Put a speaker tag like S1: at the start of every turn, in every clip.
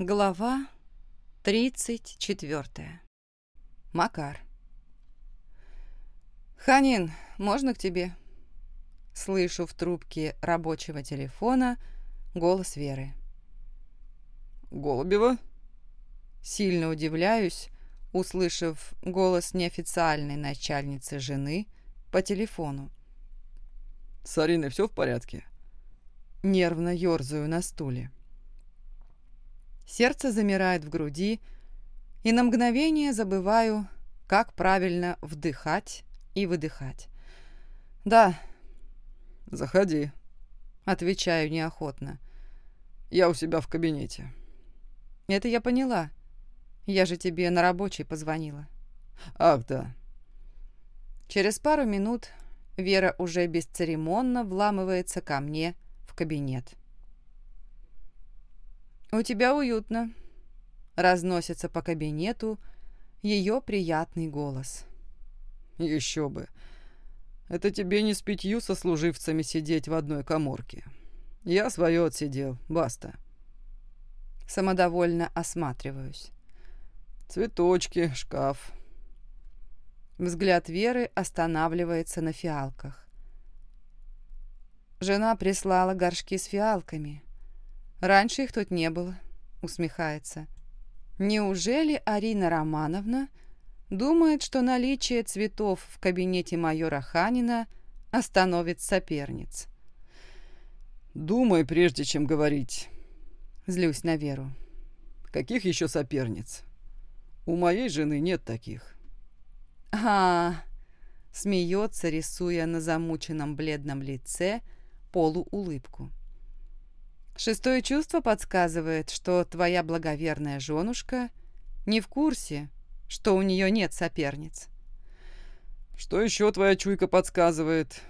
S1: Глава 34. Макар. «Ханин, можно к тебе?» Слышу в трубке рабочего телефона голос Веры.
S2: «Голубева?»
S1: Сильно удивляюсь, услышав голос неофициальной начальницы жены по телефону.
S2: «С Ариной все в порядке?»
S1: Нервно ерзаю на стуле. Сердце замирает в груди, и на мгновение забываю, как правильно вдыхать и выдыхать. «Да».
S2: «Заходи», —
S1: отвечаю неохотно.
S2: «Я у себя в кабинете».
S1: «Это я поняла. Я же тебе на рабочий позвонила».
S2: «Ах, да».
S1: Через пару минут Вера уже бесцеремонно вламывается ко мне в кабинет. «У тебя уютно», — разносится по кабинету ее приятный голос.
S2: «Еще бы. Это тебе не с пятью сослуживцами сидеть в одной коморке. Я свое отсидел, баста».
S1: Самодовольно осматриваюсь.
S2: Цветочки, шкаф.
S1: Взгляд Веры останавливается на фиалках. Жена прислала горшки с фиалками. Раньше их тут не было, усмехается. Неужели Арина Романовна думает, что наличие цветов в кабинете майора Ханина остановит соперниц?
S2: Думай, прежде чем говорить.
S1: Злюсь на Веру.
S2: Каких еще соперниц? У моей жены нет таких.
S1: А, смеется, рисуя на замученном бледном лице полуулыбку. Шестое чувство подсказывает, что твоя благоверная женушка не в курсе, что у нее нет соперниц.
S2: Что еще твоя чуйка подсказывает?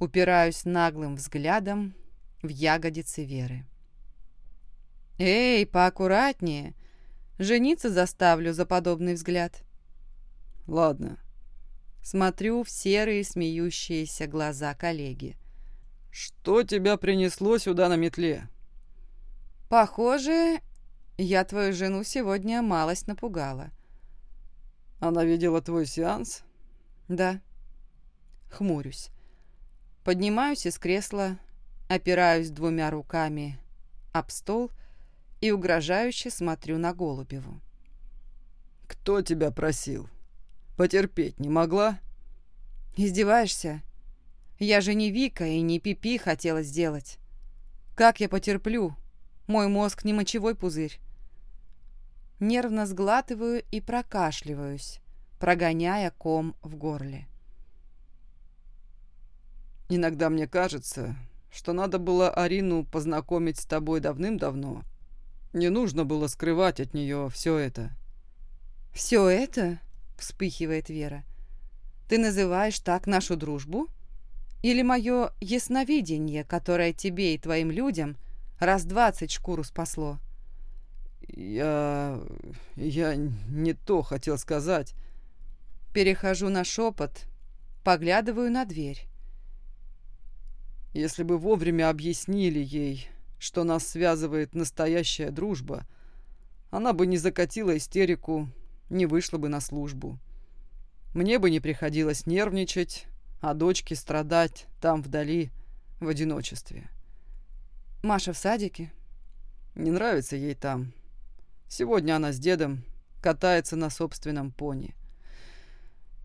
S1: Упираюсь наглым взглядом в ягодицы Веры. Эй, поаккуратнее. Жениться заставлю за подобный взгляд.
S2: Ладно.
S1: Смотрю в серые смеющиеся глаза коллеги.
S2: Что тебя принесло сюда на метле?
S1: «Похоже, я твою жену сегодня малость напугала».
S2: «Она видела твой сеанс?»
S1: «Да». Хмурюсь. Поднимаюсь из кресла, опираюсь двумя руками об стол и угрожающе смотрю на Голубеву.
S2: «Кто тебя просил? Потерпеть не могла?»
S1: «Издеваешься? Я же не Вика и не Пипи хотела сделать. Как я потерплю, мой мозг не мочевой пузырь. Нервно сглатываю и прокашливаюсь, прогоняя ком в горле.
S2: Иногда мне кажется, что надо было Арину познакомить с тобой давным-давно. Не нужно было скрывать от нее все это.
S1: «Все это?» — вспыхивает Вера. «Ты называешь так нашу дружбу? Или мое ясновидение, которое тебе и твоим людям Раз двадцать шкуру спасло.
S2: Я... я не то хотел сказать.
S1: Перехожу на шепот, поглядываю на дверь.
S2: Если бы вовремя объяснили ей, что нас связывает настоящая дружба, она бы не закатила истерику, не вышла бы на службу. Мне бы не приходилось нервничать, а дочке страдать там вдали, в одиночестве.
S1: Маша в садике?
S2: Не нравится ей там. Сегодня она с дедом катается на собственном пони.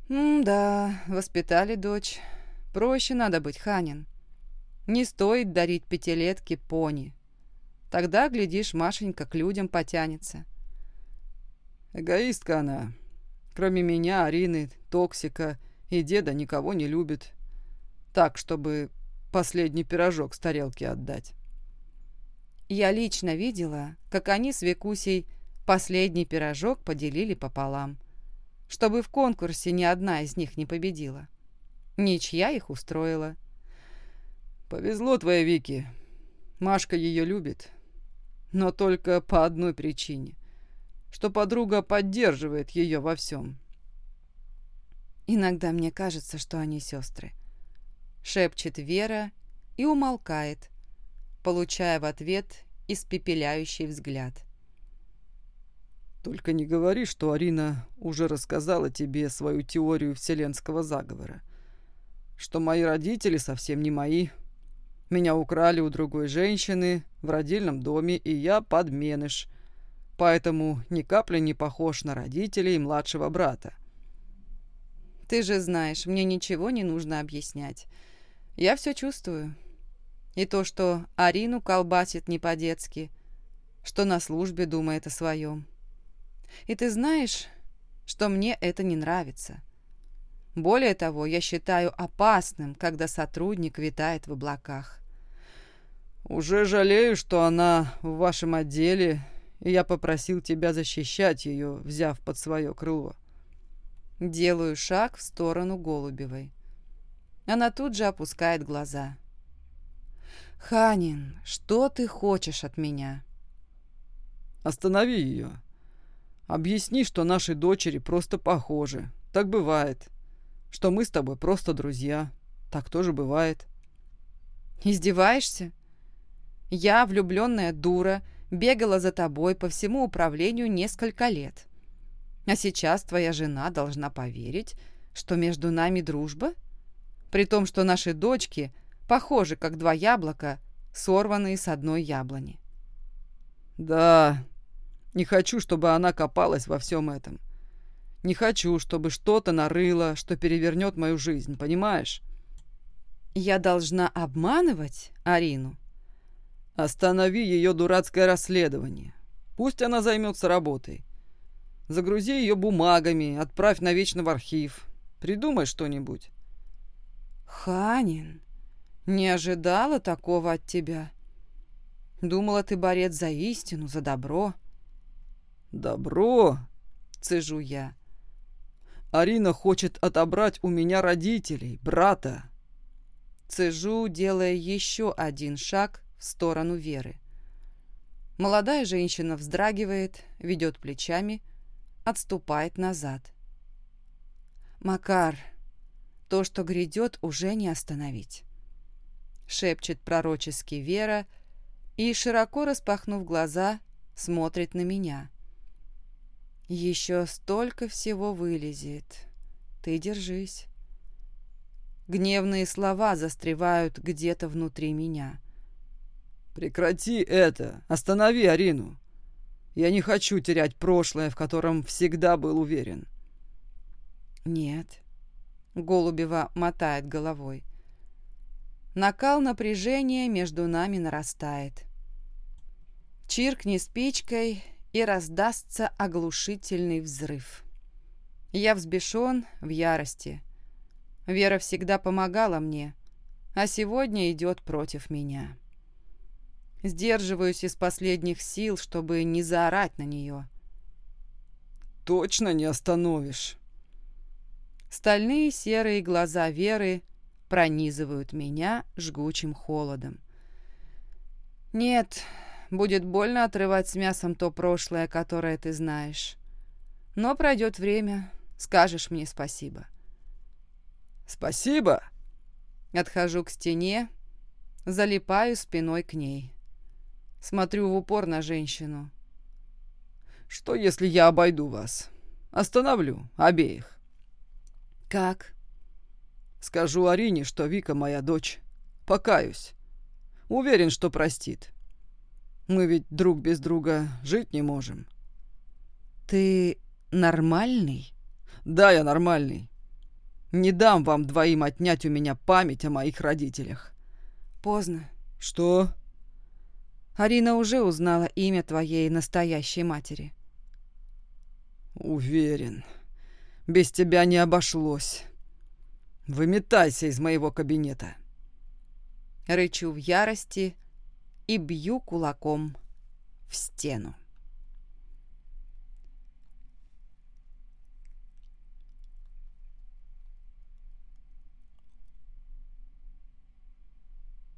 S1: «Да, воспитали дочь. Проще надо быть, Ханин. Не стоит дарить пятилетке пони. Тогда, глядишь, Машенька к людям потянется».
S2: Эгоистка она. Кроме меня, Арины, Токсика и деда никого не любит. Так, чтобы последний пирожок с тарелки отдать.
S1: Я лично видела, как они с Викусей последний пирожок поделили пополам, чтобы в конкурсе ни одна из них не победила. Ничья их устроила.
S2: «Повезло твоей Вике. Машка ее любит, но только по одной причине, что подруга поддерживает ее во всем».
S1: «Иногда мне кажется, что они сестры», — шепчет Вера и умолкает, получая в ответ испепеляющий взгляд.
S2: Только не говори, что Арина уже рассказала тебе свою теорию вселенского заговора. Что мои родители совсем не мои. Меня украли у другой женщины в родильном доме, и я подменыш. Поэтому ни капли не похож на родителей младшего брата.
S1: Ты же знаешь, мне ничего не нужно объяснять. Я все чувствую. И то, что Арину колбасит не по-детски, что на службе думает о своем. И ты знаешь, что мне это не нравится. Более того, я считаю опасным, когда сотрудник витает в облаках.
S2: «Уже жалею, что она в вашем отделе, и я попросил тебя защищать ее, взяв под свое крыло».
S1: Делаю шаг в сторону Голубевой. Она тут же опускает глаза. «Ханин, что ты хочешь от меня?»
S2: «Останови ее. Объясни, что наши дочери просто похожи. Так бывает. Что мы с тобой просто друзья. Так тоже бывает.
S1: Издеваешься? Я, влюбленная дура, бегала за тобой по всему управлению несколько лет. А сейчас твоя жена должна поверить, что между нами дружба? При том, что наши дочки похожи, как два яблока, сорванные с одной яблони.
S2: Да, не хочу, чтобы она копалась во всем этом. Не хочу, чтобы что-то нарыло, что перевернет мою жизнь, понимаешь?
S1: Я должна обманывать Арину?
S2: Останови ее дурацкое расследование. Пусть она займется работой. Загрузи ее бумагами, отправь навечно в архив. Придумай что-нибудь.
S1: Ханин, не ожидала такого от тебя. Думала, ты борец за истину, за добро.
S2: — «Добро!»
S1: — цежу я.
S2: «Арина хочет отобрать у меня родителей, брата!»
S1: Цежу, делая еще один шаг в сторону Веры. Молодая женщина вздрагивает, ведет плечами, отступает назад. «Макар, то, что грядет, уже не остановить», — шепчет пророчески Вера и, широко распахнув глаза, смотрит на меня. Еще столько всего вылезет. Ты держись. Гневные слова застревают где-то внутри меня.
S2: «Прекрати это! Останови Арину! Я не хочу терять прошлое, в котором всегда был уверен».
S1: «Нет», — Голубева мотает головой. Накал напряжения между нами нарастает. Чиркни спичкой, и раздастся оглушительный взрыв. Я взбешен, в ярости. Вера всегда помогала мне, а сегодня идет против меня. Сдерживаюсь из последних сил, чтобы не заорать на нее.
S2: «Точно не остановишь?»
S1: Стальные серые глаза Веры пронизывают меня жгучим холодом. «Нет, Будет больно отрывать с мясом то прошлое, которое ты знаешь. Но пройдет время, скажешь мне спасибо.
S2: Спасибо?
S1: Отхожу к стене, залипаю спиной к ней. Смотрю в упор на женщину.
S2: Что, если я обойду вас? Остановлю обеих.
S1: Как?
S2: Скажу Арине, что Вика моя дочь. Покаюсь. Уверен, что простит. Мы ведь друг без друга жить не можем.
S1: Ты нормальный?
S2: Да, я нормальный. Не дам вам двоим отнять у меня память о моих родителях.
S1: Поздно.
S2: Что?
S1: Арина уже узнала имя твоей настоящей матери.
S2: Уверен. Без тебя не обошлось. Выметайся из моего кабинета.
S1: Рычу в ярости, и бью кулаком в стену.